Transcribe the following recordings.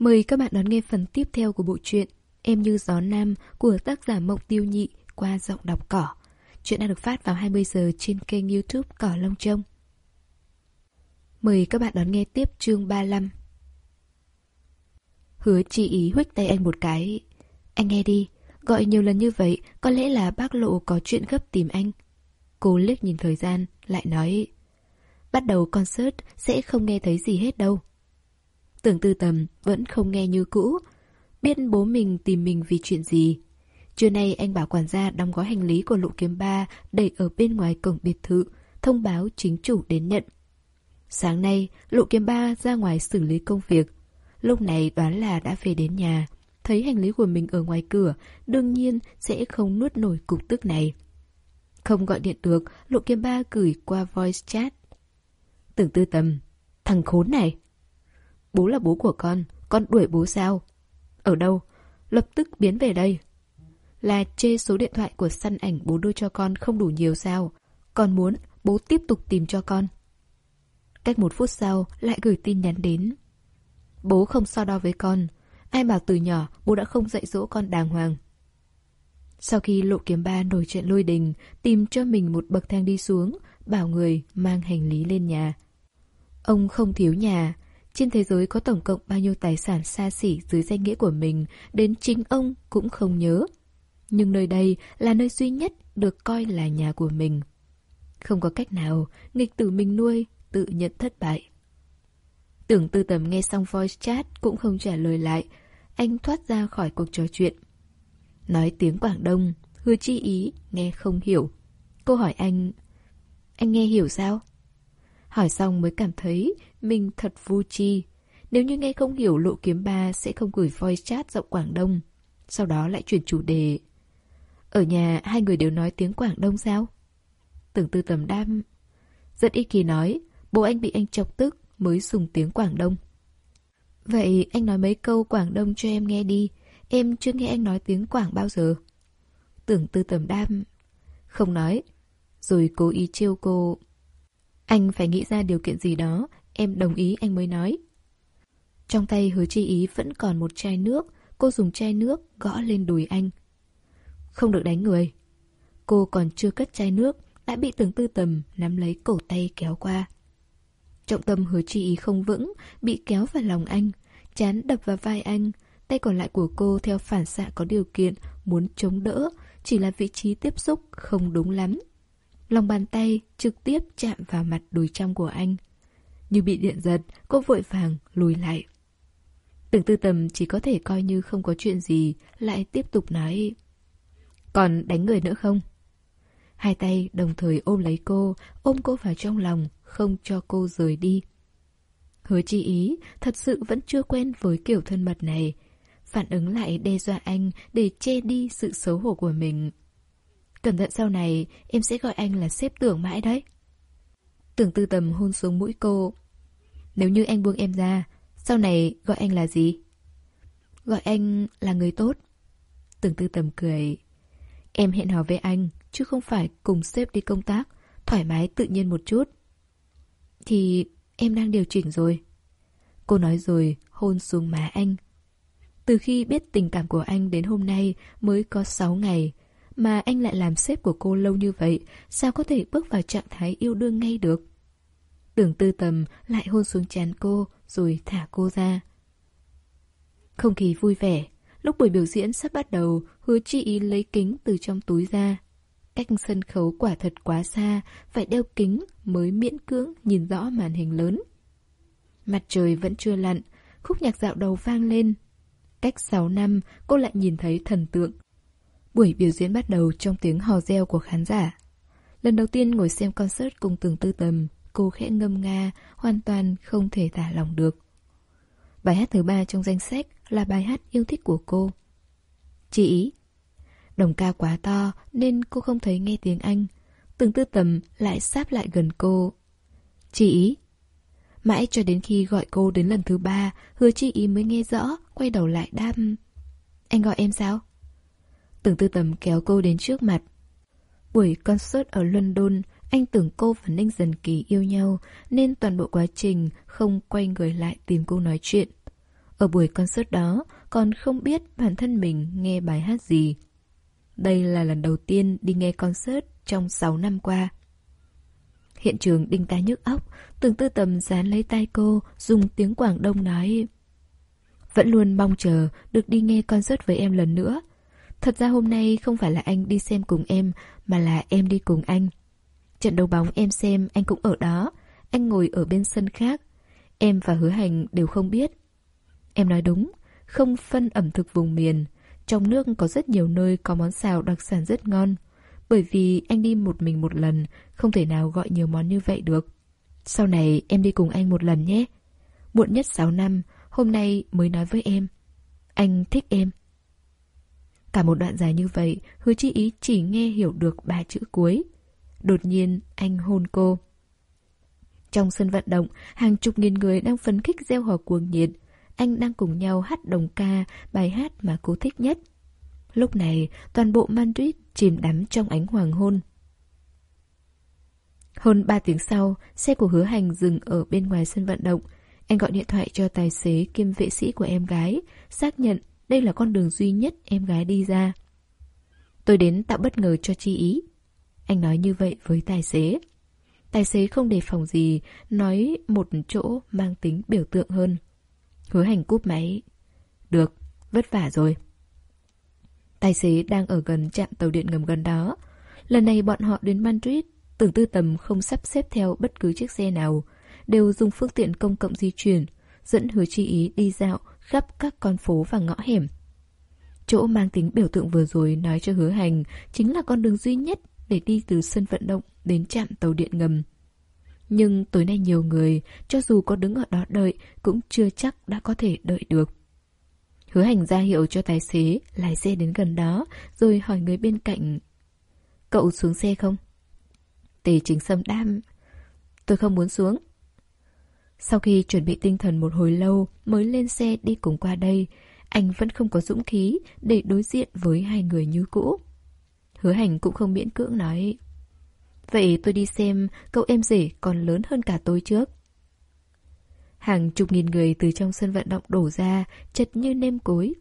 Mời các bạn đón nghe phần tiếp theo của bộ truyện Em như gió nam của tác giả Mộng Tiêu Nhị qua giọng đọc cỏ. Chuyện đã được phát vào 20 giờ trên kênh youtube Cỏ Long Trông. Mời các bạn đón nghe tiếp chương 35. Hứa chi ý huých tay anh một cái. Anh nghe đi, gọi nhiều lần như vậy có lẽ là bác lộ có chuyện gấp tìm anh. Cô liếc nhìn thời gian, lại nói Bắt đầu concert sẽ không nghe thấy gì hết đâu. Tưởng tư tầm vẫn không nghe như cũ, Biết bố mình tìm mình vì chuyện gì. Trưa nay anh bảo quản gia đóng gói hành lý của lũ kiếm ba Đẩy ở bên ngoài cổng biệt thự, Thông báo chính chủ đến nhận. Sáng nay lũ kiếm ba ra ngoài xử lý công việc. Lúc này đoán là đã về đến nhà, Thấy hành lý của mình ở ngoài cửa, Đương nhiên sẽ không nuốt nổi cục tức này. Không gọi điện được Lũ kiếm ba gửi qua voice chat. Tưởng tư tầm Thằng khốn này! Bố là bố của con, con đuổi bố sao? Ở đâu? Lập tức biến về đây. Là chê số điện thoại của săn ảnh bố đưa cho con không đủ nhiều sao? Con muốn bố tiếp tục tìm cho con. Cách một phút sau lại gửi tin nhắn đến. Bố không so đo với con. Ai bảo từ nhỏ bố đã không dạy dỗ con đàng hoàng. Sau khi lộ kiếm ba nổi chuyện lôi đình, tìm cho mình một bậc thang đi xuống, bảo người mang hành lý lên nhà. Ông không thiếu nhà, trên thế giới có tổng cộng bao nhiêu tài sản xa xỉ dưới danh nghĩa của mình, đến chính ông cũng không nhớ. Nhưng nơi đây là nơi duy nhất được coi là nhà của mình. Không có cách nào, nghịch tử mình nuôi, tự nhận thất bại. Tưởng tư tầm nghe xong voice chat cũng không trả lời lại, anh thoát ra khỏi cuộc trò chuyện. Nói tiếng Quảng Đông, hứa chi ý, nghe không hiểu. Cô hỏi anh, anh nghe hiểu sao? Hỏi xong mới cảm thấy mình thật vô chi. Nếu như nghe không hiểu lộ kiếm ba sẽ không gửi voice chat giọng Quảng Đông. Sau đó lại chuyển chủ đề. Ở nhà hai người đều nói tiếng Quảng Đông sao? Tưởng tư tầm đam. Rất ít khi nói, bố anh bị anh chọc tức mới dùng tiếng Quảng Đông. Vậy anh nói mấy câu Quảng Đông cho em nghe đi. Em chưa nghe anh nói tiếng Quảng bao giờ. Tưởng tư tầm đam. Không nói. Rồi cố ý trêu cô. Anh phải nghĩ ra điều kiện gì đó, em đồng ý anh mới nói. Trong tay hứa chi ý vẫn còn một chai nước, cô dùng chai nước gõ lên đùi anh. Không được đánh người. Cô còn chưa cất chai nước, đã bị tưởng tư tầm nắm lấy cổ tay kéo qua. Trọng tâm hứa chi ý không vững, bị kéo vào lòng anh, chán đập vào vai anh, tay còn lại của cô theo phản xạ có điều kiện, muốn chống đỡ, chỉ là vị trí tiếp xúc không đúng lắm. Lòng bàn tay trực tiếp chạm vào mặt đùi trong của anh. Như bị điện giật, cô vội vàng lùi lại. Tưởng tư tầm chỉ có thể coi như không có chuyện gì, lại tiếp tục nói. Còn đánh người nữa không? Hai tay đồng thời ôm lấy cô, ôm cô vào trong lòng, không cho cô rời đi. Hứa chi ý, thật sự vẫn chưa quen với kiểu thân mật này. Phản ứng lại đe dọa anh để che đi sự xấu hổ của mình. Cẩn thận sau này, em sẽ gọi anh là xếp tưởng mãi đấy. Tưởng tư tầm hôn xuống mũi cô. Nếu như anh buông em ra, Sau này gọi anh là gì? Gọi anh là người tốt. Tưởng tư tầm cười. Em hẹn hò với anh, Chứ không phải cùng xếp đi công tác, Thoải mái tự nhiên một chút. Thì em đang điều chỉnh rồi. Cô nói rồi, hôn xuống má anh. Từ khi biết tình cảm của anh đến hôm nay mới có 6 ngày mà anh lại làm sếp của cô lâu như vậy, sao có thể bước vào trạng thái yêu đương ngay được? Tưởng tư tầm lại hôn xuống chán cô, rồi thả cô ra. Không khí vui vẻ, lúc buổi biểu diễn sắp bắt đầu, hứa chi ý lấy kính từ trong túi ra. Cách sân khấu quả thật quá xa, phải đeo kính mới miễn cưỡng nhìn rõ màn hình lớn. Mặt trời vẫn chưa lặn, khúc nhạc dạo đầu vang lên. Cách 6 năm, cô lại nhìn thấy thần tượng Buổi biểu diễn bắt đầu trong tiếng hò reo của khán giả. Lần đầu tiên ngồi xem concert cùng từng tư tầm, cô khẽ ngâm nga, hoàn toàn không thể tả lòng được. Bài hát thứ ba trong danh sách là bài hát yêu thích của cô. Chị ý. Đồng ca quá to nên cô không thấy nghe tiếng Anh. Từng tư tầm lại sáp lại gần cô. Chị ý. Mãi cho đến khi gọi cô đến lần thứ ba, hứa chị ý mới nghe rõ, quay đầu lại đam. Anh gọi em sao? Tưởng tư tầm kéo cô đến trước mặt. Buổi concert ở London, anh tưởng cô và Ninh Dần Kỳ yêu nhau, nên toàn bộ quá trình không quay người lại tìm cô nói chuyện. Ở buổi concert đó, còn không biết bản thân mình nghe bài hát gì. Đây là lần đầu tiên đi nghe concert trong 6 năm qua. Hiện trường đinh tai nhức óc, tưởng tư tầm dán lấy tay cô, dùng tiếng Quảng Đông nói. Vẫn luôn mong chờ được đi nghe concert với em lần nữa. Thật ra hôm nay không phải là anh đi xem cùng em, mà là em đi cùng anh. Trận đấu bóng em xem anh cũng ở đó, anh ngồi ở bên sân khác. Em và hứa hành đều không biết. Em nói đúng, không phân ẩm thực vùng miền. Trong nước có rất nhiều nơi có món xào đặc sản rất ngon. Bởi vì anh đi một mình một lần, không thể nào gọi nhiều món như vậy được. Sau này em đi cùng anh một lần nhé. Muộn nhất 6 năm, hôm nay mới nói với em. Anh thích em. Cả một đoạn dài như vậy, hứa chi ý chỉ nghe hiểu được ba chữ cuối. Đột nhiên, anh hôn cô. Trong sân vận động, hàng chục nghìn người đang phấn khích gieo hò cuồng nhiệt. Anh đang cùng nhau hát đồng ca, bài hát mà cô thích nhất. Lúc này, toàn bộ Madrid chìm đắm trong ánh hoàng hôn. Hơn 3 tiếng sau, xe của hứa hành dừng ở bên ngoài sân vận động. Anh gọi điện thoại cho tài xế kiêm vệ sĩ của em gái, xác nhận đây là con đường duy nhất em gái đi ra. Tôi đến tạo bất ngờ cho chi ý. Anh nói như vậy với tài xế. Tài xế không đề phòng gì, nói một chỗ mang tính biểu tượng hơn. Hứa hành cúp máy. Được, vất vả rồi. Tài xế đang ở gần trạm tàu điện ngầm gần đó. Lần này bọn họ đến Madrid, tưởng tư tầm không sắp xếp theo bất cứ chiếc xe nào, đều dùng phương tiện công cộng di chuyển, dẫn hứa chi ý đi dạo khắp các con phố và ngõ hẻm. Chỗ mang tính biểu tượng vừa rồi nói cho hứa hành chính là con đường duy nhất để đi từ sân vận động đến trạm tàu điện ngầm. Nhưng tối nay nhiều người, cho dù có đứng ở đó đợi, cũng chưa chắc đã có thể đợi được. Hứa hành ra hiệu cho tài xế, lái xe đến gần đó, rồi hỏi người bên cạnh. Cậu xuống xe không? Tề chính sâm đam. Tôi không muốn xuống. Sau khi chuẩn bị tinh thần một hồi lâu mới lên xe đi cùng qua đây, anh vẫn không có dũng khí để đối diện với hai người như cũ. Hứa hành cũng không miễn cưỡng nói. Vậy tôi đi xem cậu em rể còn lớn hơn cả tôi trước. Hàng chục nghìn người từ trong sân vận động đổ ra, chật như nêm cối.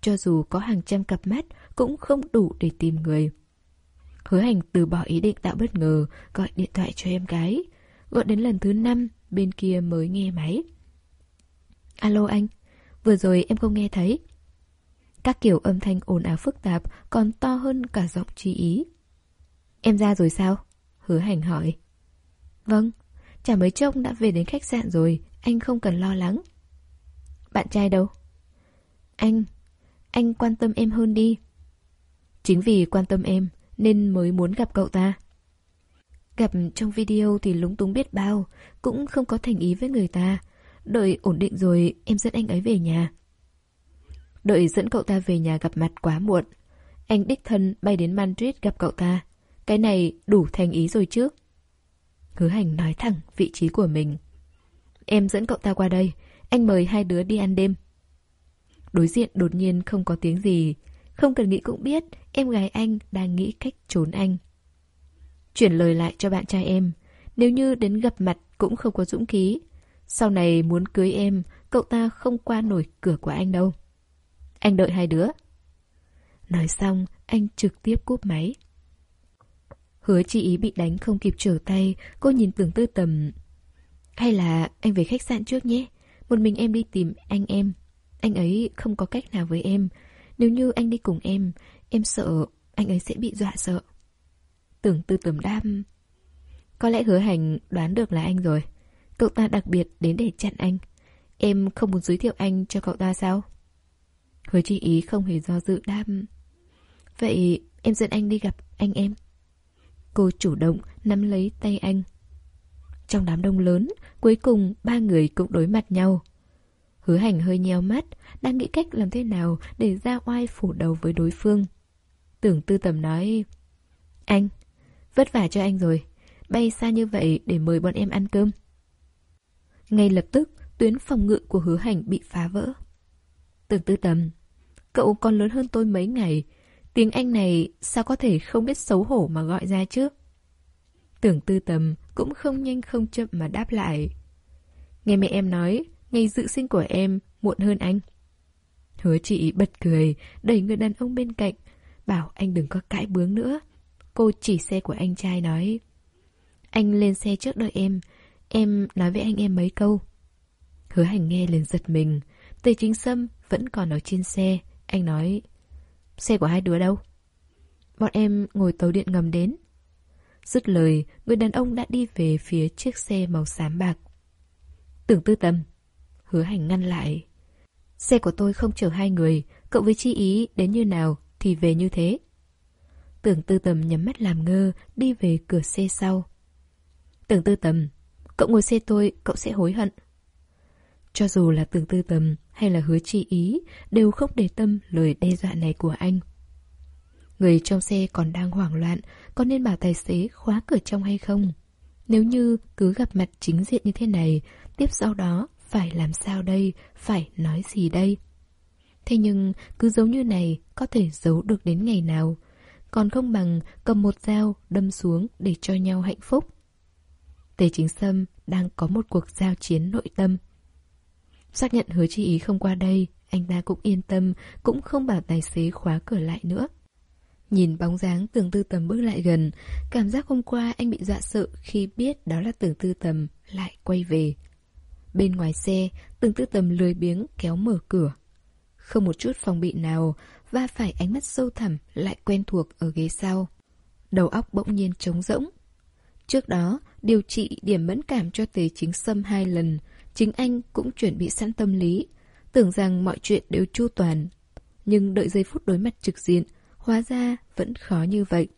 Cho dù có hàng trăm cặp mắt, cũng không đủ để tìm người. Hứa hành từ bỏ ý định tạo bất ngờ, gọi điện thoại cho em gái. Gọi đến lần thứ năm, bên kia mới nghe máy. Alo anh, vừa rồi em không nghe thấy. Các kiểu âm thanh ồn ào phức tạp còn to hơn cả giọng chi ý. Em ra rồi sao? Hứa hành hỏi. Vâng, chả mấy chốc đã về đến khách sạn rồi, anh không cần lo lắng. Bạn trai đâu? Anh, anh quan tâm em hơn đi. Chính vì quan tâm em nên mới muốn gặp cậu ta. Gặp trong video thì lúng túng biết bao, cũng không có thành ý với người ta. Đợi ổn định rồi em dẫn anh ấy về nhà. Đợi dẫn cậu ta về nhà gặp mặt quá muộn. Anh đích thân bay đến Madrid gặp cậu ta. Cái này đủ thành ý rồi chứ. Hứa hành nói thẳng vị trí của mình. Em dẫn cậu ta qua đây, anh mời hai đứa đi ăn đêm. Đối diện đột nhiên không có tiếng gì. Không cần nghĩ cũng biết, em gái anh đang nghĩ cách trốn anh. Chuyển lời lại cho bạn trai em. Nếu như đến gặp mặt cũng không có dũng khí. Sau này muốn cưới em, cậu ta không qua nổi cửa của anh đâu. Anh đợi hai đứa. Nói xong, anh trực tiếp cúp máy. Hứa chị ý bị đánh không kịp trở tay, cô nhìn tưởng tư tầm. Hay là anh về khách sạn trước nhé, một mình em đi tìm anh em. Anh ấy không có cách nào với em. Nếu như anh đi cùng em, em sợ anh ấy sẽ bị dọa sợ. Tưởng tư tầm đam. Có lẽ hứa hành đoán được là anh rồi. Cậu ta đặc biệt đến để chặn anh. Em không muốn giới thiệu anh cho cậu ta sao? Hứa chi ý không hề do dự đam. Vậy em dẫn anh đi gặp anh em. Cô chủ động nắm lấy tay anh. Trong đám đông lớn, cuối cùng ba người cũng đối mặt nhau. Hứa hành hơi nheo mắt, đang nghĩ cách làm thế nào để ra oai phủ đầu với đối phương. Tưởng tư tầm nói, Anh, vất vả cho anh rồi, bay xa như vậy để mời bọn em ăn cơm. Ngay lập tức, tuyến phòng ngự của hứa hành bị phá vỡ. Tưởng tư tầm, cậu còn lớn hơn tôi mấy ngày, tiếng Anh này sao có thể không biết xấu hổ mà gọi ra chứ? Tưởng tư tầm cũng không nhanh không chậm mà đáp lại. Nghe mẹ em nói, ngày dự sinh của em muộn hơn anh. Hứa chị bật cười, đẩy người đàn ông bên cạnh, bảo anh đừng có cãi bướng nữa. Cô chỉ xe của anh trai nói. Anh lên xe trước đợi em, em nói với anh em mấy câu. Hứa hành nghe liền giật mình, Tề chính sâm vẫn còn ở trên xe, anh nói. Xe của hai đứa đâu? Bọn em ngồi tàu điện ngầm đến. Dứt lời, người đàn ông đã đi về phía chiếc xe màu xám bạc. Tưởng tư tâm. Hứa hành ngăn lại. Xe của tôi không chở hai người, cậu với chi ý đến như nào thì về như thế. Tưởng tư tầm nhắm mắt làm ngơ, đi về cửa xe sau. Tưởng tư tầm, cậu ngồi xe tôi, cậu sẽ hối hận. Cho dù là tưởng tư tầm hay là hứa chi ý, đều không để tâm lời đe dọa này của anh. Người trong xe còn đang hoảng loạn, có nên bảo tài xế khóa cửa trong hay không? Nếu như cứ gặp mặt chính diện như thế này, tiếp sau đó phải làm sao đây, phải nói gì đây? Thế nhưng cứ giống như này có thể giấu được đến ngày nào? Còn không bằng cầm một dao đâm xuống để cho nhau hạnh phúc. Tề chính sâm đang có một cuộc giao chiến nội tâm. Xác nhận hứa chi ý không qua đây, anh ta cũng yên tâm, cũng không bảo tài xế khóa cửa lại nữa. Nhìn bóng dáng tưởng tư tầm bước lại gần, cảm giác hôm qua anh bị dọa sợ khi biết đó là tưởng tư tầm lại quay về. Bên ngoài xe, tưởng tư tầm lười biếng kéo mở cửa. Không một chút phòng bị nào, và phải ánh mắt sâu thẳm lại quen thuộc ở ghế sau. Đầu óc bỗng nhiên trống rỗng. Trước đó, điều trị điểm mẫn cảm cho tề chính sâm hai lần, chính anh cũng chuẩn bị sẵn tâm lý, tưởng rằng mọi chuyện đều chu toàn. Nhưng đợi giây phút đối mặt trực diện, hóa ra vẫn khó như vậy.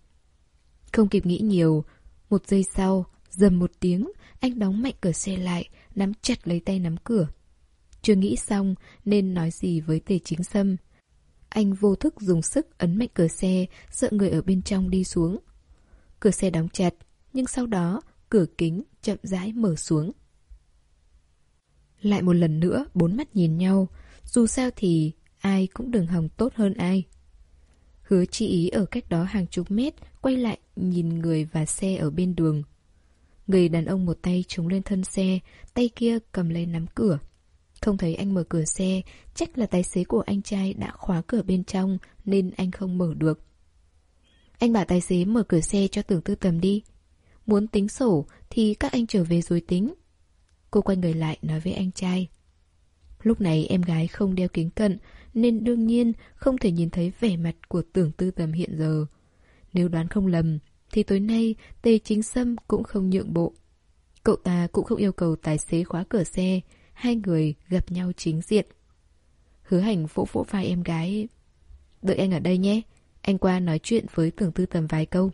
Không kịp nghĩ nhiều, một giây sau, dầm một tiếng, anh đóng mạnh cửa xe lại, nắm chặt lấy tay nắm cửa. Chưa nghĩ xong nên nói gì với tề chính sâm. Anh vô thức dùng sức ấn mạnh cửa xe, sợ người ở bên trong đi xuống. Cửa xe đóng chặt, nhưng sau đó cửa kính chậm rãi mở xuống. Lại một lần nữa, bốn mắt nhìn nhau. Dù sao thì ai cũng đừng hòng tốt hơn ai. Hứa chi ý ở cách đó hàng chục mét, quay lại nhìn người và xe ở bên đường. Người đàn ông một tay trúng lên thân xe, tay kia cầm lấy nắm cửa. Không thấy anh mở cửa xe, chắc là tài xế của anh trai đã khóa cửa bên trong nên anh không mở được. Anh bảo tài xế mở cửa xe cho tưởng tư tầm đi. Muốn tính sổ thì các anh trở về rồi tính. Cô quay người lại nói với anh trai. Lúc này em gái không đeo kính cận nên đương nhiên không thể nhìn thấy vẻ mặt của tưởng tư tầm hiện giờ. Nếu đoán không lầm thì tối nay Tề Chính Sâm cũng không nhượng bộ. Cậu ta cũng không yêu cầu tài xế khóa cửa xe, hai người gặp nhau chính diện. Hứa hành vỗ vỗ vai em gái. Đợi anh ở đây nhé, anh qua nói chuyện với tưởng tư tầm vài câu.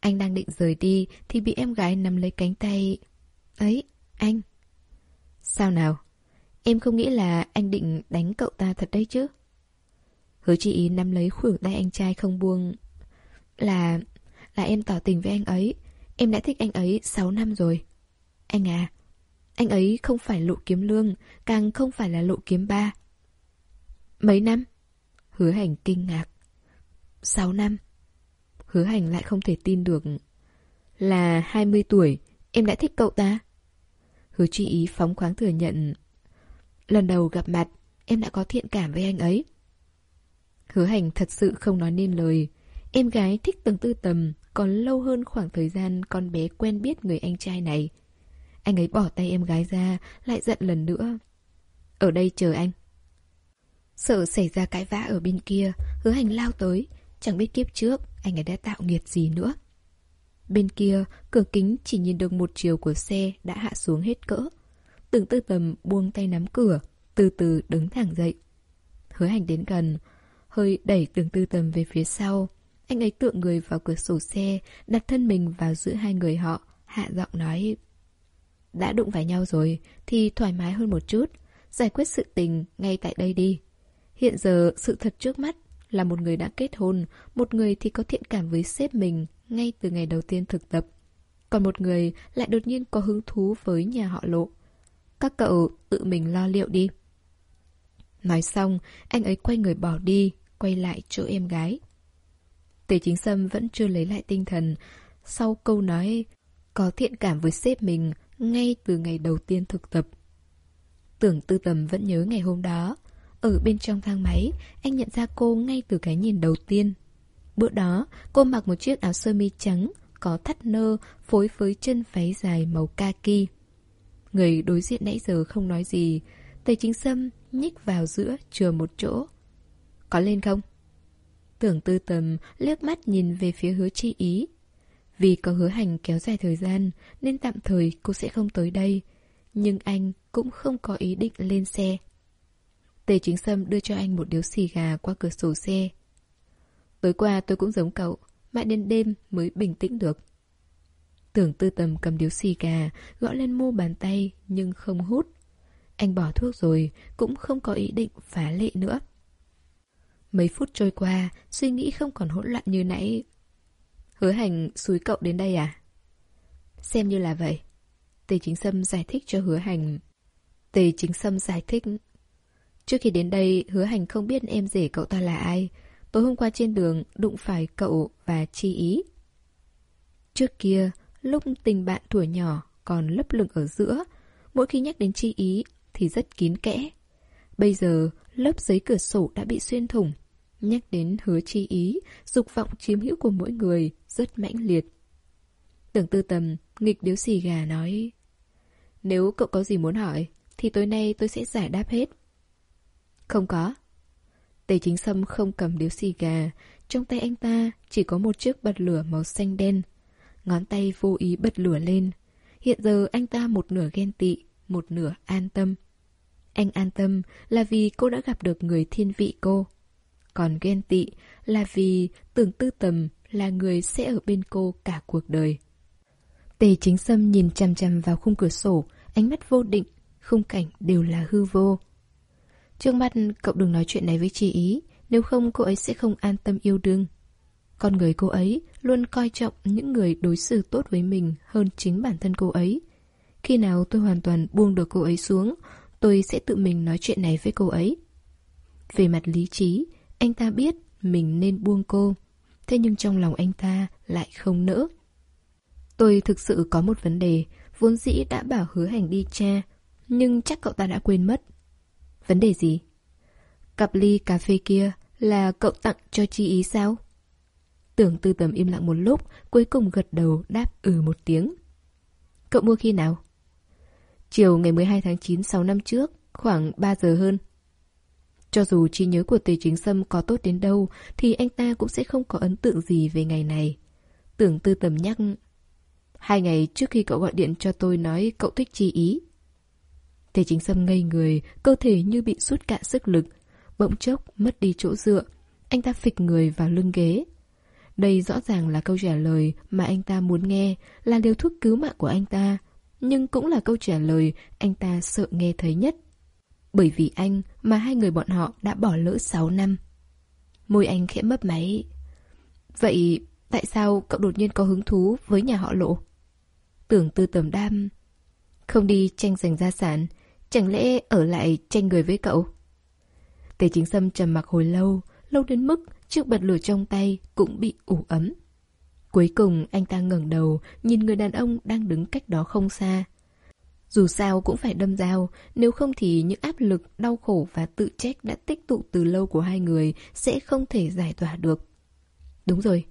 Anh đang định rời đi thì bị em gái nắm lấy cánh tay. Ấy, anh. Sao nào? Em không nghĩ là anh định đánh cậu ta thật đấy chứ? Hứa chị ý nắm lấy khuỷu tay anh trai không buông. Là... là em tỏ tình với anh ấy. Em đã thích anh ấy 6 năm rồi. Anh à, anh ấy không phải lộ kiếm lương, càng không phải là lộ kiếm ba. Mấy năm? Hứa hành kinh ngạc. Sáu năm. Hứa hành lại không thể tin được. Là 20 tuổi, em đã thích cậu ta. Hứa Chi ý phóng khoáng thừa nhận. Lần đầu gặp mặt, em đã có thiện cảm với anh ấy. Hứa hành thật sự không nói nên lời. Em gái thích từng tư tầm còn lâu hơn khoảng thời gian con bé quen biết người anh trai này. Anh ấy bỏ tay em gái ra, lại giận lần nữa. Ở đây chờ anh. Sợ xảy ra cãi vã ở bên kia, hứa hành lao tới. Chẳng biết kiếp trước, anh ấy đã tạo nghiệt gì nữa. Bên kia, cửa kính chỉ nhìn được một chiều của xe đã hạ xuống hết cỡ. Từng tư tầm buông tay nắm cửa, từ từ đứng thẳng dậy. Hứa hành đến gần, hơi đẩy từng tư tầm về phía sau. Anh ấy tựa người vào cửa sổ xe, đặt thân mình vào giữa hai người họ, hạ giọng nói đã đụng vào nhau rồi thì thoải mái hơn một chút, giải quyết sự tình ngay tại đây đi. Hiện giờ sự thật trước mắt là một người đã kết hôn, một người thì có thiện cảm với sếp mình ngay từ ngày đầu tiên thực tập. Còn một người lại đột nhiên có hứng thú với nhà họ lộ. Các cậu tự mình lo liệu đi. Nói xong, anh ấy quay người bỏ đi, quay lại chỗ em gái. Tề chính sâm vẫn chưa lấy lại tinh thần. Sau câu nói có thiện cảm với sếp mình ngay từ ngày đầu tiên thực tập. Tưởng tư tầm vẫn nhớ ngày hôm đó. Ở bên trong thang máy, anh nhận ra cô ngay từ cái nhìn đầu tiên. Bữa đó, cô mặc một chiếc áo sơ mi trắng, có thắt nơ, phối với chân váy dài màu kaki. Người đối diện nãy giờ không nói gì, Tề chính sâm nhích vào giữa chừa một chỗ. Có lên không? Tưởng tư tầm liếc mắt nhìn về phía hứa chi ý. Vì có hứa hành kéo dài thời gian nên tạm thời cô sẽ không tới đây. Nhưng anh cũng không có ý định lên xe. Tề chính sâm đưa cho anh một điếu xì gà qua cửa sổ xe. Tối qua tôi cũng giống cậu, mãi đến đêm mới bình tĩnh được. Tưởng tư tầm cầm điếu xì gà, gõ lên mu bàn tay nhưng không hút. Anh bỏ thuốc rồi, cũng không có ý định phá lệ nữa. Mấy phút trôi qua, suy nghĩ không còn hỗn loạn như nãy. Hứa hành xúi cậu đến đây à? Xem như là vậy. Tề chính sâm giải thích cho hứa hành. Tề chính sâm giải thích. Trước khi đến đây, hứa hành không biết em rể cậu ta là ai. Tối hôm qua trên đường, đụng phải cậu và chi ý. Trước kia, lúc tình bạn tuổi nhỏ còn lấp lửng ở giữa, mỗi khi nhắc đến chi ý thì rất kín kẽ. Bây giờ, lớp giấy cửa sổ đã bị xuyên thủng. Nhắc đến hứa chi ý, dục vọng chiếm hữu của mỗi người rất mãnh liệt. Tưởng tư tầm, nghịch điếu xì gà nói Nếu cậu có gì muốn hỏi, thì tối nay tôi sẽ giải đáp hết. Không có. Tề chính sâm không cầm điếu xì gà, trong tay anh ta chỉ có một chiếc bật lửa màu xanh đen. Ngón tay vô ý bật lửa lên. Hiện giờ anh ta một nửa ghen tị, một nửa an tâm. Anh an tâm là vì cô đã gặp được người thiên vị cô. Còn ghen tị là vì tưởng tư tầm là người sẽ ở bên cô cả cuộc đời. Tề chính sâm nhìn chằm chằm vào khung cửa sổ, ánh mắt vô định, khung cảnh đều là hư vô. Trước mắt cậu đừng nói chuyện này với chị ý, nếu không cô ấy sẽ không an tâm yêu đương. Con người cô ấy luôn coi trọng những người đối xử tốt với mình hơn chính bản thân cô ấy. Khi nào tôi hoàn toàn buông được cô ấy xuống, tôi sẽ tự mình nói chuyện này với cô ấy. Về mặt lý trí, anh ta biết mình nên buông cô. Thế nhưng trong lòng anh ta lại không nỡ. Tôi thực sự có một vấn đề, vốn dĩ đã bảo hứa hành đi cha, nhưng chắc cậu ta đã quên mất. Vấn đề gì? Cặp ly cà phê kia là cậu tặng cho chi ý sao? Tưởng tư tầm im lặng một lúc, cuối cùng gật đầu đáp ừ một tiếng. Cậu mua khi nào? Chiều ngày 12 tháng 9 6 năm trước, khoảng 3 giờ hơn. Cho dù trí nhớ của Tề Chính Sâm có tốt đến đâu, thì anh ta cũng sẽ không có ấn tượng gì về ngày này. Tưởng tư tầm nhắc, hai ngày trước khi cậu gọi điện cho tôi nói cậu thích chi ý. Tề Chính Sâm ngây người, cơ thể như bị sút cạn sức lực. Bỗng chốc, mất đi chỗ dựa. Anh ta phịch người vào lưng ghế. Đây rõ ràng là câu trả lời mà anh ta muốn nghe, là liều thuốc cứu mạng của anh ta. Nhưng cũng là câu trả lời anh ta sợ nghe thấy nhất. Bởi vì anh mà hai người bọn họ đã bỏ lỡ 6 năm. Môi anh khẽ mấp máy. Vậy tại sao cậu đột nhiên có hứng thú với nhà họ lộ? Tưởng tư tầm đam. Không đi tranh giành gia sản, chẳng lẽ ở lại tranh người với cậu? Tề chính sâm trầm mặc hồi lâu, lâu đến mức chiếc bật lửa trong tay cũng bị ủ ấm. Cuối cùng anh ta ngẩng đầu, nhìn người đàn ông đang đứng cách đó không xa. Dù sao cũng phải đâm dao, nếu không thì những áp lực, đau khổ và tự trách đã tích tụ từ lâu của hai người sẽ không thể giải tỏa được. Đúng rồi,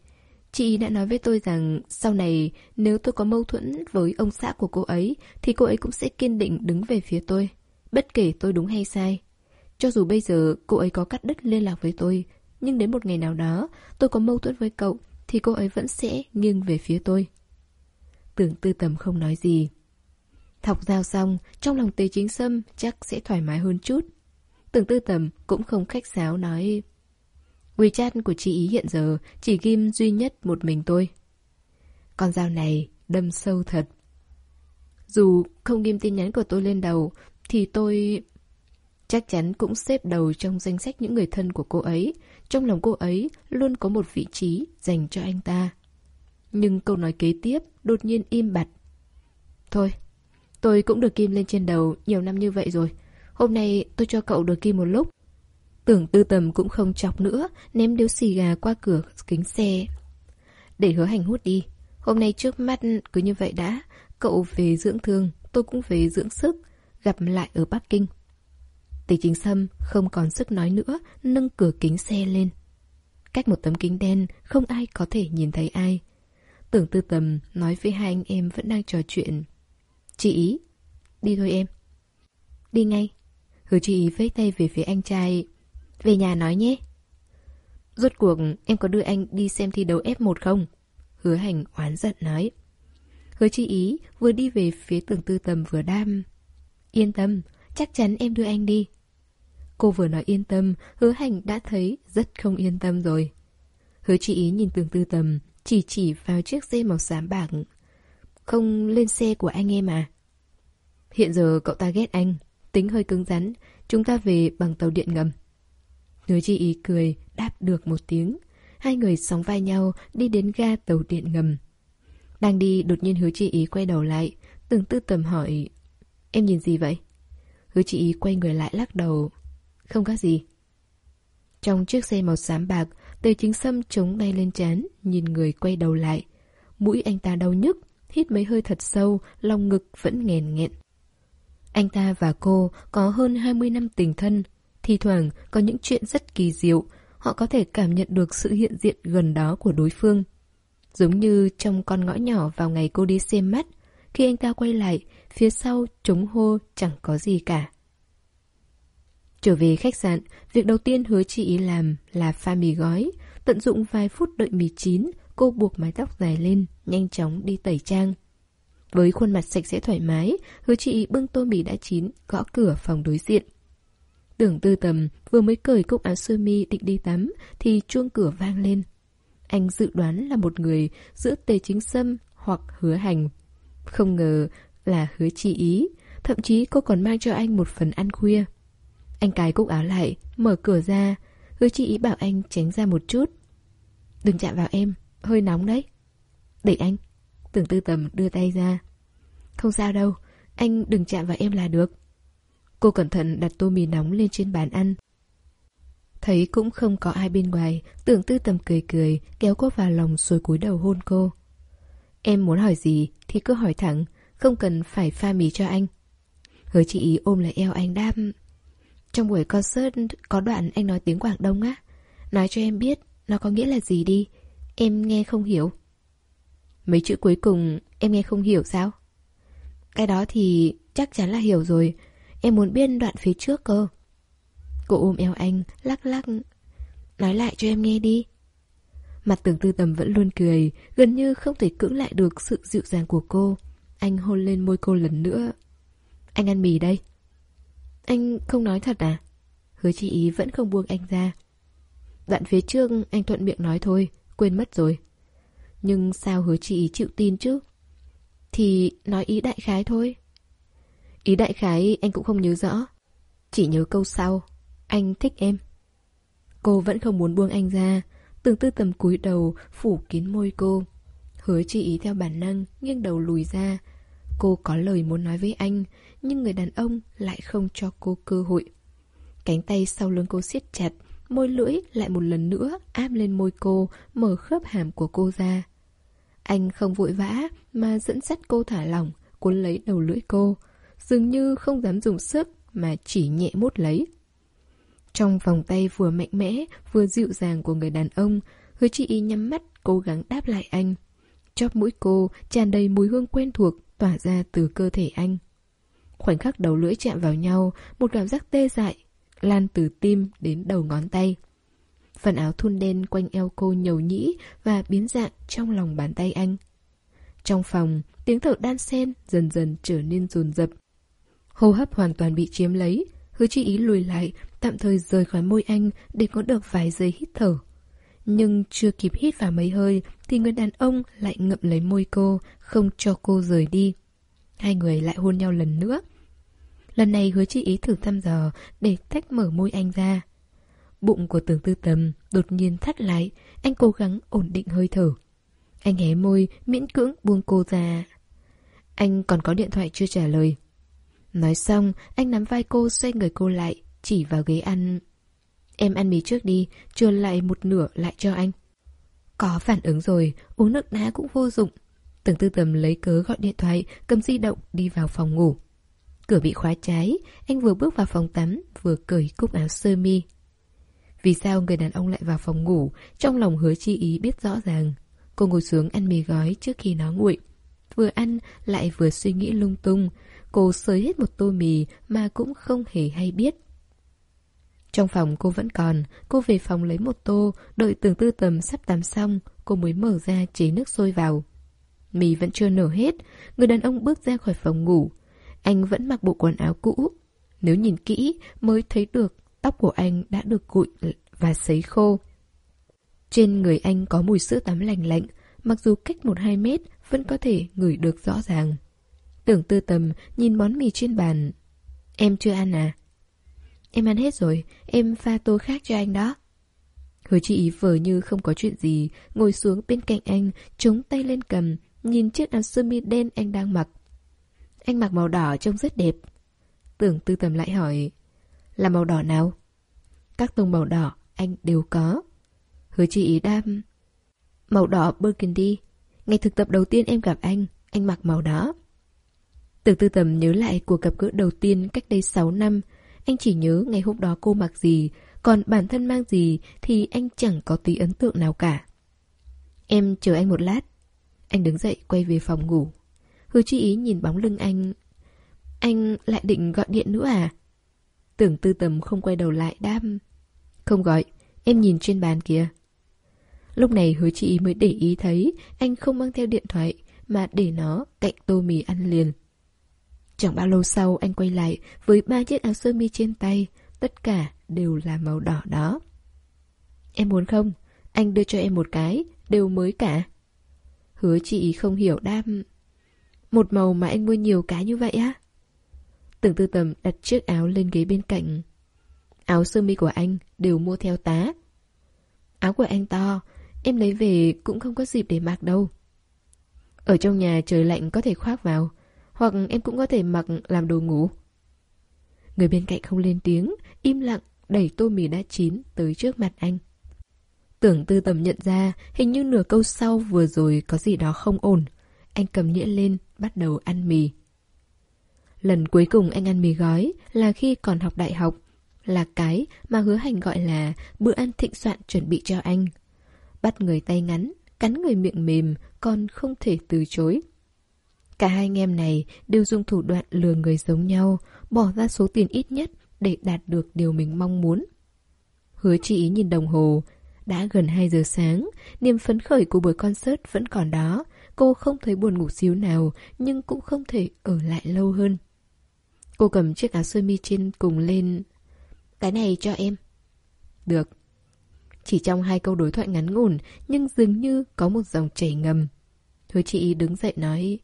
chị đã nói với tôi rằng sau này nếu tôi có mâu thuẫn với ông xã của cô ấy thì cô ấy cũng sẽ kiên định đứng về phía tôi, bất kể tôi đúng hay sai. Cho dù bây giờ cô ấy có cắt đứt liên lạc với tôi, nhưng đến một ngày nào đó tôi có mâu thuẫn với cậu thì cô ấy vẫn sẽ nghiêng về phía tôi. Tưởng tư tầm không nói gì. Thọc dao xong, trong lòng Tề Chính Sâm chắc sẽ thoải mái hơn chút. Tưởng tư tầm cũng không khách sáo nói WeChat của chị ý hiện giờ chỉ ghim duy nhất một mình tôi. Con dao này đâm sâu thật. Dù không ghim tin nhắn của tôi lên đầu, thì tôi chắc chắn cũng xếp đầu trong danh sách những người thân của cô ấy. Trong lòng cô ấy luôn có một vị trí dành cho anh ta. Nhưng câu nói kế tiếp đột nhiên im bặt. Thôi, tôi cũng được kim lên trên đầu nhiều năm như vậy rồi. Hôm nay tôi cho cậu được kim một lúc. Tưởng tư tầm cũng không chọc nữa, ném điếu xì gà qua cửa kính xe. Để hứa hành hút đi. Hôm nay trước mắt cứ như vậy đã. Cậu về dưỡng thương, tôi cũng về dưỡng sức. Gặp lại ở Bắc Kinh. tỷ chính sâm không còn sức nói nữa, nâng cửa kính xe lên. Cách một tấm kính đen, không ai có thể nhìn thấy ai. Tưởng tư tầm nói với hai anh em vẫn đang trò chuyện. Chị ý, đi thôi em. Đi ngay. Hứa chị ý vẫy tay về phía anh trai. Về nhà nói nhé. Rốt cuộc em có đưa anh đi xem thi đấu F1 không? Hứa hành oán giận nói. Hứa chị ý vừa đi về phía tường tư tầm vừa đam. Yên tâm, chắc chắn em đưa anh đi. Cô vừa nói yên tâm, hứa hành đã thấy rất không yên tâm rồi. Hứa chị ý nhìn tường tư tầm, chỉ chỉ vào chiếc xe màu xám bạc. Không lên xe của anh em à? Hiện giờ cậu ta ghét anh, tính hơi cứng rắn, chúng ta về bằng tàu điện ngầm. Hứa chi ý cười, đáp được một tiếng. Hai người sóng vai nhau đi đến ga tàu điện ngầm. Đang đi đột nhiên hứa chi ý quay đầu lại, từng tư tầm hỏi Em nhìn gì vậy? Hứa chị ý quay người lại lắc đầu Không có gì Trong chiếc xe màu xám bạc Tề chính sâm chống tay lên chán Nhìn người quay đầu lại Mũi anh ta đau nhức Hít mấy hơi thật sâu, Lòng ngực vẫn nghèn nghẹn. Anh ta và cô có hơn 20 năm tình thân, thi thoảng có những chuyện rất kỳ diệu, Họ có thể cảm nhận được sự hiện diện gần đó của đối phương. Giống như trong con ngõ nhỏ vào ngày cô đi xem mắt, Khi anh ta quay lại, Phía sau trống hô chẳng có gì cả. Trở về khách sạn, Việc đầu tiên hứa chị ý làm là pha mì gói, Tận dụng vài phút đợi mì chín, Cô buộc mái tóc dài lên. Nhanh chóng đi tẩy trang Với khuôn mặt sạch sẽ thoải mái Hứa chị bưng tô mì đã chín Gõ cửa phòng đối diện Tưởng tư tầm vừa mới cởi cúc áo sơ mi định đi tắm Thì chuông cửa vang lên anh dự đoán là một người giữa tề chính sâm hoặc hứa hành. Không ngờ là hứa chi ý, thậm chí cô còn mang cho anh một phần ăn khuya. Anh cài cúc áo lại, mở cửa ra, hứa chi ý bảo anh tránh ra một chút. Đừng chạm vào em, hơi nóng đấy. Để anh. Tưởng tư tầm đưa tay ra. Không sao đâu, anh đừng chạm vào em là được. Cô cẩn thận đặt tô mì nóng lên trên bàn ăn, Thấy cũng không có ai bên ngoài, tưởng tư tầm cười cười, kéo cô vào lòng rồi cúi đầu hôn cô. Em muốn hỏi gì thì cứ hỏi thẳng, không cần phải pha mì cho anh. Hứa chị ý ôm lại eo anh đam. Trong buổi concert có đoạn anh nói tiếng Quảng Đông á. Nói cho em biết nó có nghĩa là gì đi. Em nghe không hiểu. Mấy chữ cuối cùng em nghe không hiểu sao? Cái đó thì chắc chắn là hiểu rồi. Em muốn biết đoạn phía trước cơ. Cô ôm eo anh, lắc lắc. Nói lại cho em nghe đi. Mặt tưởng tư tầm vẫn luôn cười, gần như không thể cưỡng lại được sự dịu dàng của cô. Anh hôn lên môi cô lần nữa. Anh ăn mì đây. Anh không nói thật à? Hứa chị ý vẫn không buông anh ra. Đoạn phía trước anh thuận miệng nói thôi, quên mất rồi. Nhưng sao hứa chị chịu tin chứ? Thì nói ý đại khái thôi. Ý đại khái anh cũng không nhớ rõ. Chỉ nhớ câu sau. Anh thích em. Cô vẫn không muốn buông anh ra, từng tư tầm cúi đầu phủ kín môi cô. Hứa chị ý theo bản năng, nghiêng đầu lùi ra. Cô có lời muốn nói với anh, nhưng người đàn ông lại không cho cô cơ hội. Cánh tay sau lưng cô siết chặt, môi lưỡi lại một lần nữa áp lên môi cô, mở khớp hàm của cô ra. Anh không vội vã mà dẫn dắt cô thả lỏng, cuốn lấy đầu lưỡi cô, dường như không dám dùng sức mà chỉ nhẹ mút lấy. Trong vòng tay vừa mạnh mẽ, vừa dịu dàng của người đàn ông, hứa chị y nhắm mắt, cố gắng đáp lại anh. Chóp mũi cô tràn đầy mùi hương quen thuộc tỏa ra từ cơ thể anh. Khoảnh khắc đầu lưỡi chạm vào nhau, một cảm giác tê dại, lan từ tim đến đầu ngón tay. Phần áo thun đen quanh eo cô nhầu nhĩ và biến dạng trong lòng bàn tay anh. Trong phòng, tiếng thở đan sen dần dần trở nên rồn rập. Hô hấp hoàn toàn bị chiếm lấy, hứa chi ý lùi lại, tạm thời rời khỏi môi anh để có được vài giây hít thở. Nhưng chưa kịp hít vào mấy hơi thì người đàn ông lại ngậm lấy môi cô, không cho cô rời đi. Hai người lại hôn nhau lần nữa. Lần này hứa chi ý thử thăm dò để tách mở môi anh ra. Bụng của tưởng tư tầm đột nhiên thắt lại, anh cố gắng ổn định hơi thở. Anh hé môi, miễn cưỡng buông cô ra. Anh còn có điện thoại chưa trả lời. Nói xong, anh nắm vai cô xoay người cô lại, chỉ vào ghế ăn. Em ăn mì trước đi, chưa lại một nửa lại cho anh. Có phản ứng rồi, uống nước đá cũng vô dụng. Tưởng tư tầm lấy cớ gọi điện thoại, cầm di động đi vào phòng ngủ. Cửa bị khóa trái, anh vừa bước vào phòng tắm, vừa cởi cúc áo sơ mi. Vì sao người đàn ông lại vào phòng ngủ, trong lòng hứa chi ý biết rõ ràng. Cô ngồi xuống ăn mì gói trước khi nó nguội. Vừa ăn, lại vừa suy nghĩ lung tung. Cô sới hết một tô mì mà cũng không hề hay biết. Trong phòng cô vẫn còn, cô về phòng lấy một tô, đợi tưởng tư tầm sắp tắm xong, cô mới mở ra chế nước sôi vào. Mì vẫn chưa nở hết, người đàn ông bước ra khỏi phòng ngủ. Anh vẫn mặc bộ quần áo cũ. Nếu nhìn kỹ mới thấy được tóc của anh đã được cụi và sấy khô. Trên người anh có mùi sữa tắm lành lạnh, mặc dù cách một hai mét vẫn có thể ngửi được rõ ràng. Tưởng tư tầm nhìn món mì trên bàn. Em chưa ăn à? Em ăn hết rồi, em pha tô khác cho anh đó. Hứa chị ý vờ như không có chuyện gì, ngồi xuống bên cạnh anh, chống tay lên cầm, nhìn chiếc áo sơ mi đen anh đang mặc. Anh mặc màu đỏ trông rất đẹp. Tưởng tư tầm lại hỏi, là màu đỏ nào? Các tông màu đỏ anh đều có. Hứa chị ý đam. Màu đỏ burgundy. Ngày thực tập đầu tiên em gặp anh, anh mặc màu đó. từ tư tầm nhớ lại cuộc gặp gỡ đầu tiên cách đây 6 năm. Anh chỉ nhớ ngày hôm đó cô mặc gì, còn bản thân mang gì thì anh chẳng có tí ấn tượng nào cả. Em chờ anh một lát. Anh đứng dậy quay về phòng ngủ. Hứa chi ý nhìn bóng lưng anh. Anh lại định gọi điện nữa à? Tưởng tư tầm không quay đầu lại đam. Không gọi, em nhìn trên bàn kìa. Lúc này hứa chị mới để ý thấy anh không mang theo điện thoại mà để nó cạnh tô mì ăn liền. Chẳng bao lâu sau anh quay lại với ba chiếc áo sơ mi trên tay, tất cả đều là màu đỏ đó. Em muốn không? Anh đưa cho em một cái, đều mới cả. Hứa chị không hiểu đam. Một màu mà anh mua nhiều cái như vậy á? Tưởng tư tầm đặt chiếc áo lên ghế bên cạnh. Áo sơ mi của anh đều mua theo tá. Áo của anh to, em lấy về cũng không có dịp để mặc đâu. Ở trong nhà trời lạnh có thể khoác vào, hoặc em cũng có thể mặc làm đồ ngủ. Người bên cạnh không lên tiếng, im lặng đẩy tô mì đã chín tới trước mặt anh. Tưởng tư tầm nhận ra hình như nửa câu sau vừa rồi có gì đó không ổn. Anh cầm nhĩa lên, bắt đầu ăn mì. Lần cuối cùng anh ăn mì gói là khi còn học đại học, là cái mà hứa hành gọi là bữa ăn thịnh soạn chuẩn bị cho anh. Bắt người tay ngắn, cắn người miệng mềm, còn không thể từ chối. Cả hai anh em này đều dùng thủ đoạn lừa người giống nhau, bỏ ra số tiền ít nhất để đạt được điều mình mong muốn. Hứa chị ý nhìn đồng hồ, đã gần 2 giờ sáng, niềm phấn khởi của buổi concert vẫn còn đó. Cô không thấy buồn ngủ xíu nào, nhưng cũng không thể ở lại lâu hơn. Cô cầm chiếc áo sơ mi trên cùng lên. Cái này cho em. Được. Chỉ trong hai câu đối thoại ngắn ngủn, nhưng dường như có một dòng chảy ngầm. Hứa chị đứng dậy nói,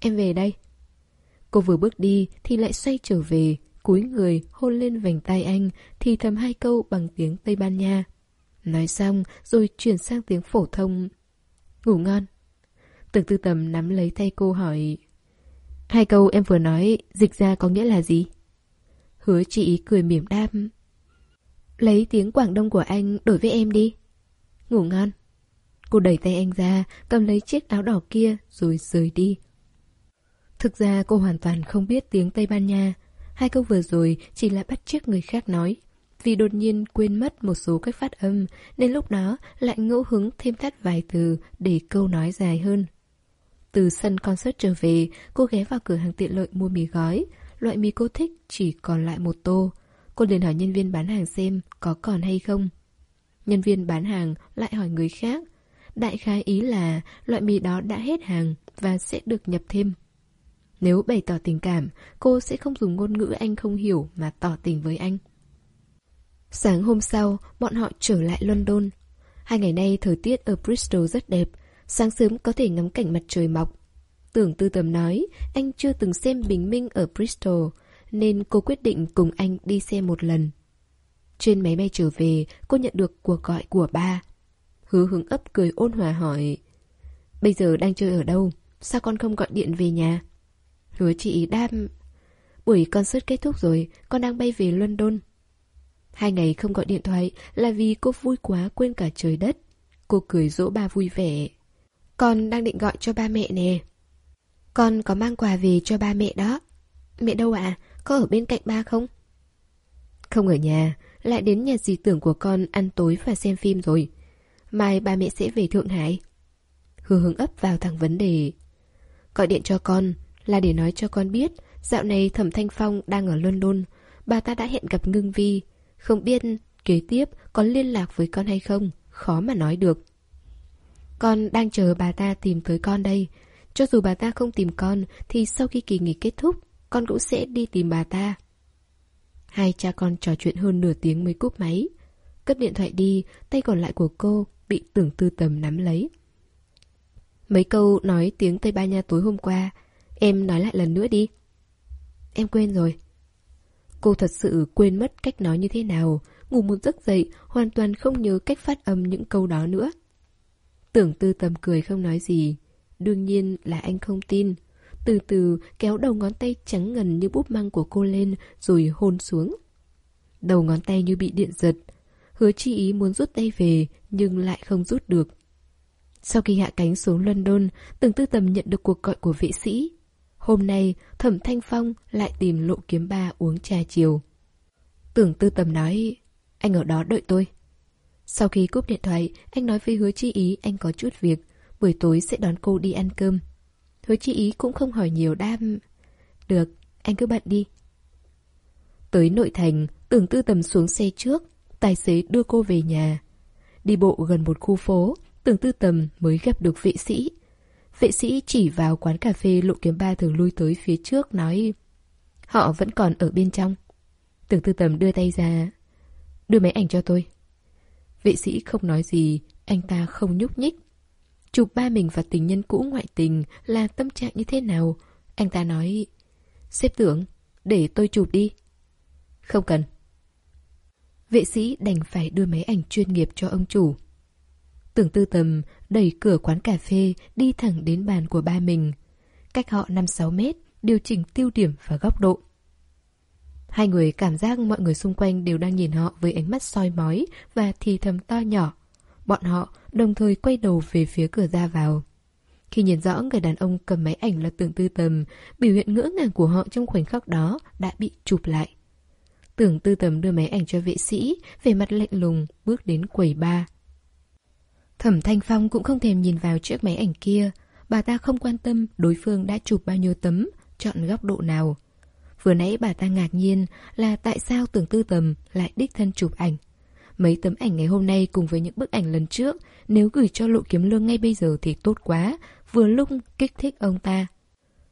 em về đây. Cô vừa bước đi thì lại xoay trở về, cúi người hôn lên vành tay anh, thì thầm hai câu bằng tiếng Tây Ban Nha. Nói xong rồi chuyển sang tiếng phổ thông. Ngủ ngon. Tưởng tư tầm nắm lấy tay cô hỏi Hai câu em vừa nói dịch ra có nghĩa là gì? Hứa chị cười mỉm đáp. Lấy tiếng Quảng Đông của anh đổi với em đi. Ngủ ngon. Cô đẩy tay anh ra, Cầm lấy chiếc áo đỏ kia Rồi rời đi. Thực ra cô hoàn toàn không biết tiếng Tây Ban Nha. Hai câu vừa rồi chỉ là bắt chước người khác nói. Vì đột nhiên quên mất một số cách phát âm, Nên lúc đó lại ngẫu hứng thêm thắt vài từ Để câu nói dài hơn từ sân concert trở về, cô ghé vào cửa hàng tiện lợi mua mì gói. Loại mì cô thích chỉ còn lại một tô. Cô liền hỏi nhân viên bán hàng xem có còn hay không. Nhân viên bán hàng lại hỏi người khác. Đại khái ý là loại mì đó đã hết hàng và sẽ được nhập thêm. Nếu bày tỏ tình cảm, cô sẽ không dùng ngôn ngữ anh không hiểu mà tỏ tình với anh. Sáng hôm sau, bọn họ trở lại London. Hai ngày nay thời tiết ở Bristol rất đẹp, sáng sớm có thể ngắm cảnh mặt trời mọc. Tưởng tư tầm nói, anh chưa từng xem bình minh ở Bristol, nên cô quyết định cùng anh đi xem một lần. Trên máy bay trở về, cô nhận được cuộc gọi của ba. Hứa hướng ấp cười ôn hòa hỏi, Bây giờ đang chơi ở đâu? Sao con không gọi điện về nhà? Hứa chị đam Buổi concert kết thúc rồi, con đang bay về London. Hai ngày không gọi điện thoại là vì cô vui quá quên cả trời đất. Cô cười dỗ ba vui vẻ. Con đang định gọi cho ba mẹ nè. Con có mang quà về cho ba mẹ đó. Mẹ đâu ạ? À? có ở bên cạnh ba không? Không ở nhà, lại đến nhà dì tưởng của con ăn tối và xem phim rồi. Mai ba mẹ sẽ về Thượng Hải. Hứa hướng ấp vào thẳng vấn đề. Gọi điện cho con là để nói cho con biết dạo này Thẩm Thanh Phong đang ở London. Bà ta đã hẹn gặp Ngưng Vi. Không biết kế tiếp có liên lạc với con hay không, khó mà nói được. Con đang chờ bà ta tìm tới con đây. Cho dù bà ta không tìm con thì sau khi kỳ nghỉ kết thúc, con cũng sẽ đi tìm bà ta. Hai cha con trò chuyện hơn nửa tiếng mới cúp máy. Cất điện thoại đi, tay còn lại của cô bị tưởng tư tầm nắm lấy. Mấy câu nói tiếng Tây Ban Nha tối hôm qua, em nói lại lần nữa đi. Em quên rồi. Cô thật sự quên mất cách nói như thế nào, ngủ một giấc dậy, hoàn toàn không nhớ cách phát âm những câu đó nữa. Tưởng tư tầm cười không nói gì. Đương nhiên là anh không tin. Từ từ kéo đầu ngón tay trắng ngần như búp măng của cô lên rồi hôn xuống. Đầu ngón tay như bị điện giật. Hứa chi ý muốn rút tay về nhưng lại không rút được. Sau khi hạ cánh xuống London, Tưởng tư tầm nhận được cuộc gọi của vệ sĩ. Hôm nay, Thẩm Thanh Phong lại tìm lộ kiếm ba uống trà chiều. Tưởng tư tầm nói, anh ở đó đợi tôi. Sau khi cúp điện thoại, anh nói với hứa chi ý anh có chút việc, buổi tối sẽ đón cô đi ăn cơm. Hứa chi ý cũng không hỏi nhiều đam. Được, anh cứ bận đi. Tới nội thành, tưởng tư tầm xuống xe trước, tài xế đưa cô về nhà. Đi bộ gần một khu phố, tưởng tư tầm mới gặp được vệ sĩ. Vệ sĩ chỉ vào quán cà phê lộ kiếm ba thường lui tới phía trước nói Họ vẫn còn ở bên trong. Tưởng tư tầm đưa tay ra. Đưa máy ảnh cho tôi. Vệ sĩ không nói gì, anh ta không nhúc nhích. Chụp ba mình và tình nhân cũ ngoại tình là tâm trạng như thế nào? Anh ta nói, xếp tưởng, để tôi chụp đi. Không cần. Vệ sĩ đành phải đưa máy ảnh chuyên nghiệp cho ông chủ. Tưởng tư tầm đẩy cửa quán cà phê đi thẳng đến bàn của ba mình. Cách họ 5-6 mét, điều chỉnh tiêu điểm và góc độ. Hai người cảm giác mọi người xung quanh đều đang nhìn họ với ánh mắt soi mói và thì thầm to nhỏ. Bọn họ đồng thời quay đầu về phía cửa ra vào. Khi nhìn rõ người đàn ông cầm máy ảnh là tưởng tư tầm, biểu hiện ngỡ ngàng của họ trong khoảnh khắc đó đã bị chụp lại. Tưởng tư tầm đưa máy ảnh cho vệ sĩ, về mặt lạnh lùng, bước đến quầy ba. Thẩm Thanh Phong cũng không thèm nhìn vào chiếc máy ảnh kia. Bà ta không quan tâm đối phương đã chụp bao nhiêu tấm, chọn góc độ nào. Vừa nãy bà ta ngạc nhiên là tại sao tưởng tư tầm lại đích thân chụp ảnh. Mấy tấm ảnh ngày hôm nay cùng với những bức ảnh lần trước, nếu gửi cho lộ kiếm lương ngay bây giờ thì tốt quá, vừa lúc kích thích ông ta.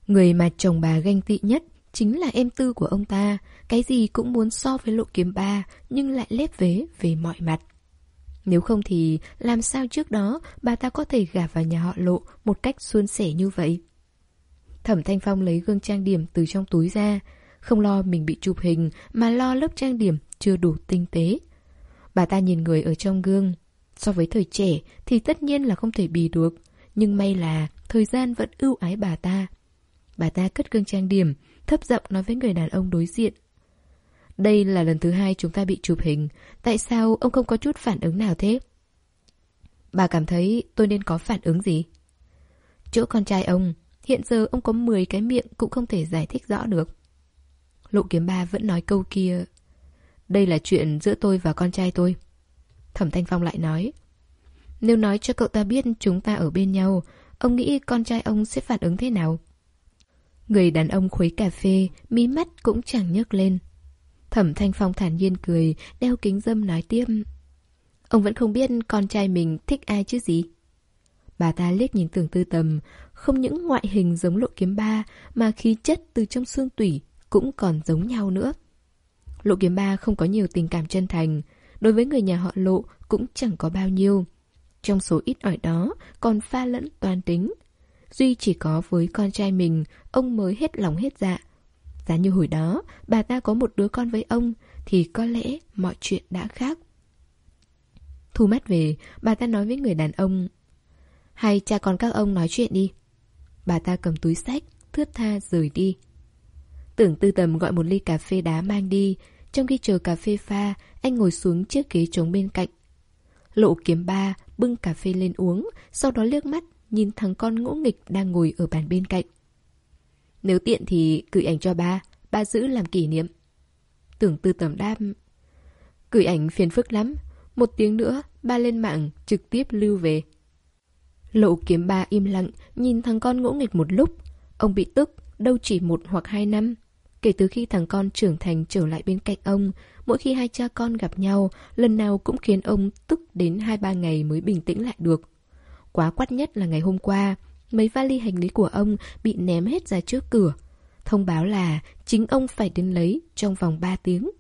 Người mà chồng bà ganh tị nhất chính là em tư của ông ta, cái gì cũng muốn so với lộ kiếm ba, nhưng lại lép vế về mọi mặt. Nếu không thì làm sao trước đó bà ta có thể gả vào nhà họ lộ một cách suôn sẻ như vậy? Thẩm Thanh Phong lấy gương trang điểm từ trong túi ra, không lo mình bị chụp hình mà lo lớp trang điểm chưa đủ tinh tế. Bà ta nhìn người ở trong gương. So với thời trẻ thì tất nhiên là không thể bì được, nhưng may là thời gian vẫn ưu ái bà ta. Bà ta cất gương trang điểm, thấp giọng nói với người đàn ông đối diện. Đây là lần thứ hai chúng ta bị chụp hình, tại sao ông không có chút phản ứng nào thế? Bà cảm thấy tôi nên có phản ứng gì? Chỗ con trai ông, hiện giờ ông có 10 cái miệng cũng không thể giải thích rõ được. Lộ kiếm ba vẫn nói câu kia. Đây là chuyện giữa tôi và con trai tôi. Thẩm Thanh Phong lại nói, Nếu nói cho cậu ta biết chúng ta ở bên nhau, Ông nghĩ con trai ông sẽ phản ứng thế nào? Người đàn ông khuấy cà phê, Mí mắt cũng chẳng nhấc lên. Thẩm Thanh Phong thản nhiên cười, Đeo kính dâm nói tiếp, Ông vẫn không biết con trai mình thích ai chứ gì. Bà ta liếc nhìn tưởng tư tầm, Không những ngoại hình giống lộ kiếm ba, Mà khí chất từ trong xương tủy cũng còn giống nhau nữa. Lộ kiếm ba không có nhiều tình cảm chân thành, đối với người nhà họ lộ cũng chẳng có bao nhiêu. Trong số ít ỏi đó còn pha lẫn toàn tính. Duy chỉ có với con trai mình, ông mới hết lòng hết dạ. Giá như hồi đó, bà ta có một đứa con với ông, thì có lẽ mọi chuyện đã khác. Thu mắt về, bà ta nói với người đàn ông Hay cha con các ông nói chuyện đi Bà ta cầm túi sách, thướt tha rời đi Tưởng tư tầm gọi một ly cà phê đá mang đi Trong khi chờ cà phê pha Anh ngồi xuống chiếc ghế trống bên cạnh Lộ kiếm ba bưng cà phê lên uống Sau đó liếc mắt Nhìn thằng con ngỗ nghịch đang ngồi ở bàn bên cạnh Nếu tiện thì gửi ảnh cho ba ba giữ làm kỷ niệm. Tưởng tư tầm đáp. Gửi ảnh phiền phức lắm. Một tiếng nữa, ba lên mạng, trực tiếp lưu về. Lộ kiếm ba im lặng, nhìn thằng con ngỗ nghịch một lúc. Ông bị tức, đâu chỉ một hoặc hai năm. Kể từ khi thằng con trưởng thành trở lại bên cạnh ông, mỗi khi hai cha con gặp nhau, lần nào cũng khiến ông tức đến hai ba ngày mới bình tĩnh lại được. Quá quát nhất là ngày hôm qua, mấy vali hành lý của ông bị ném hết ra trước cửa. Thông báo là chính ông phải đến lấy trong vòng 3 tiếng.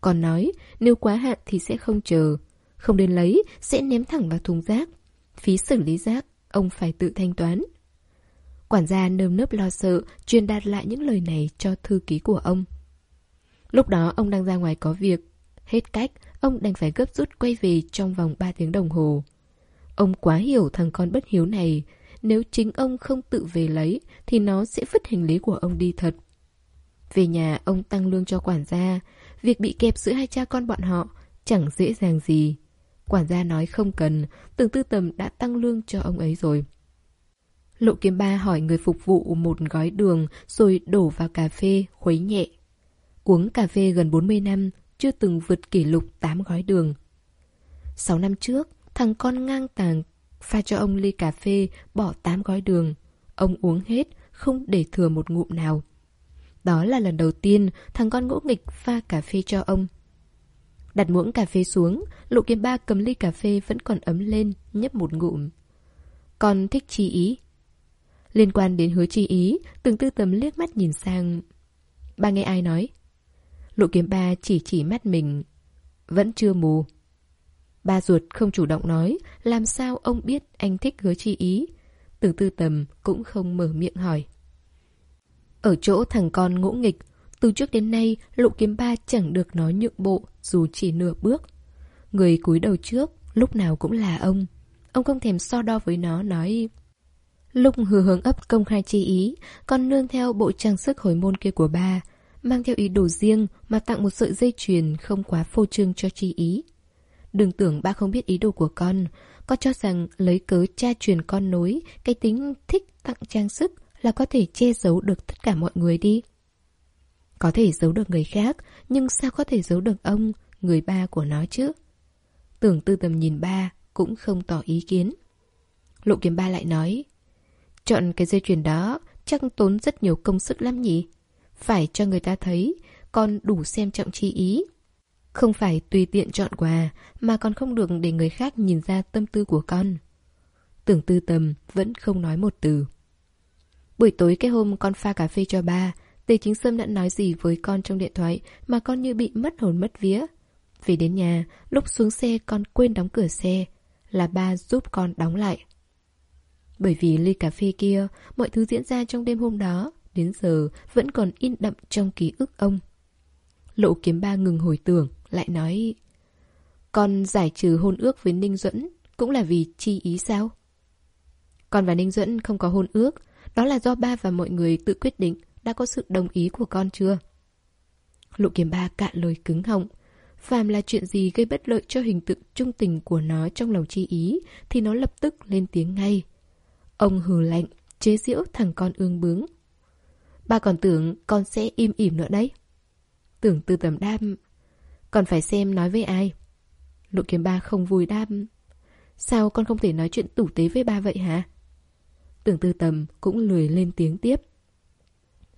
Còn nói nếu quá hạn thì sẽ không chờ. Không đến lấy sẽ ném thẳng vào thùng rác. Phí xử lý rác, ông phải tự thanh toán. Quản gia nơm nớp lo sợ truyền đạt lại những lời này cho thư ký của ông. Lúc đó ông đang ra ngoài có việc. Hết cách, ông đành phải gấp rút quay về trong vòng 3 tiếng đồng hồ. Ông quá hiểu thằng con bất hiếu này. Nếu chính ông không tự về lấy, thì nó sẽ vứt hành lý của ông đi thật. Về nhà, ông tăng lương cho quản gia. Việc bị kẹp giữa hai cha con bọn họ chẳng dễ dàng gì. Quản gia nói không cần, tưởng tư tầm đã tăng lương cho ông ấy rồi. Lộ kiếm ba hỏi người phục vụ một gói đường rồi đổ vào cà phê, khuấy nhẹ. Uống cà phê gần 40 năm, chưa từng vượt kỷ lục 8 gói đường. 6 năm trước, thằng con ngang tàng pha cho ông ly cà phê, bỏ 8 gói đường. Ông uống hết, không để thừa một ngụm nào. Đó là lần đầu tiên thằng con ngỗ nghịch pha cà phê cho ông. Đặt muỗng cà phê xuống, lộ kiếm ba cầm ly cà phê vẫn còn ấm lên, nhấp một ngụm. Con thích chi ý. Liên quan đến hứa chi ý, từng tư tầm liếc mắt nhìn sang. Ba nghe ai nói? Lộ kiếm ba chỉ chỉ mắt mình. Vẫn chưa mù. Ba ruột không chủ động nói, làm sao ông biết anh thích hứa chi ý? Từng tư tầm cũng không mở miệng hỏi. Ở chỗ thằng con ngỗ nghịch, từ trước đến nay lộ kiếm ba chẳng được nói nhượng bộ dù chỉ nửa bước. Người cúi đầu trước, lúc nào cũng là ông. Ông không thèm so đo với nó nói Lúc hứa hướng ấp công khai chi ý, còn nương theo bộ trang sức hồi môn kia của ba, mang theo ý đồ riêng mà tặng một sợi dây chuyền không quá phô trương cho chi ý. Đừng tưởng ba không biết ý đồ của con, con cho rằng lấy cớ cha truyền con nối, cái tính thích tặng trang sức là có thể che giấu được tất cả mọi người đi. Có thể giấu được người khác, nhưng sao có thể giấu được ông, người ba của nó chứ? Tưởng tư tầm nhìn ba, cũng không tỏ ý kiến. Lộ kiếm ba lại nói, Chọn cái dây chuyền đó chắc tốn rất nhiều công sức lắm nhỉ? Phải cho người ta thấy, con đủ xem trọng chi ý. Không phải tùy tiện chọn quà, mà còn không được để người khác nhìn ra tâm tư của con. Tưởng tư tầm vẫn không nói một từ. Buổi tối cái hôm con pha cà phê cho ba, Tề Chính Sâm đã nói gì với con trong điện thoại mà con như bị mất hồn mất vía. Về đến nhà, lúc xuống xe con quên đóng cửa xe, là ba giúp con đóng lại. Bởi vì ly cà phê kia, mọi thứ diễn ra trong đêm hôm đó, đến giờ vẫn còn in đậm trong ký ức ông. Lộ kiếm ba ngừng hồi tưởng, lại nói Con giải trừ hôn ước với Ninh Duẫn cũng là vì chi ý sao? Con và Ninh Duẫn không có hôn ước, đó là do ba và mọi người tự quyết định đã có sự đồng ý của con chưa? Lộ kiếm ba cạn lời cứng họng. Phàm là chuyện gì gây bất lợi cho hình tượng trung tình của nó trong lòng chi ý thì nó lập tức lên tiếng ngay. Ông hừ lạnh, chế giễu thằng con ương bướng. Ba còn tưởng con sẽ im ỉm nữa đấy. Tưởng từ tầm đam, còn phải xem nói với ai. Lộ kiếm ba không vui đam. Sao con không thể nói chuyện tử tế với ba vậy hả? Tưởng tư tầm cũng lười lên tiếng tiếp.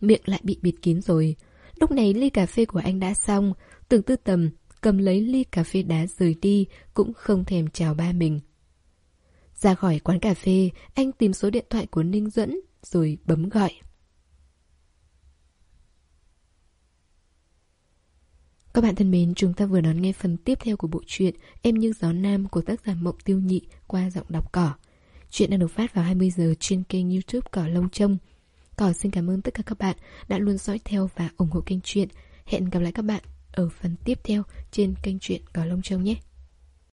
Miệng lại bị bịt kín rồi. Lúc này ly cà phê của anh đã xong. Tưởng tư tầm cầm lấy ly cà phê đá rời đi cũng không thèm chào ba mình. Ra khỏi quán cà phê, anh tìm số điện thoại của Ninh Duẫn rồi bấm gọi. Các bạn thân mến, chúng ta vừa đón nghe phần tiếp theo của bộ truyện Em như gió nam của tác giả Mộng Tiêu Nhị qua giọng đọc cỏ. Chuyện đang được phát vào 20 giờ trên kênh youtube Cỏ Lông Trông. Cỏ xin cảm ơn tất cả các bạn đã luôn dõi theo và ủng hộ kênh truyện. Hẹn gặp lại các bạn ở phần tiếp theo trên kênh truyện Cỏ Lông Trông nhé.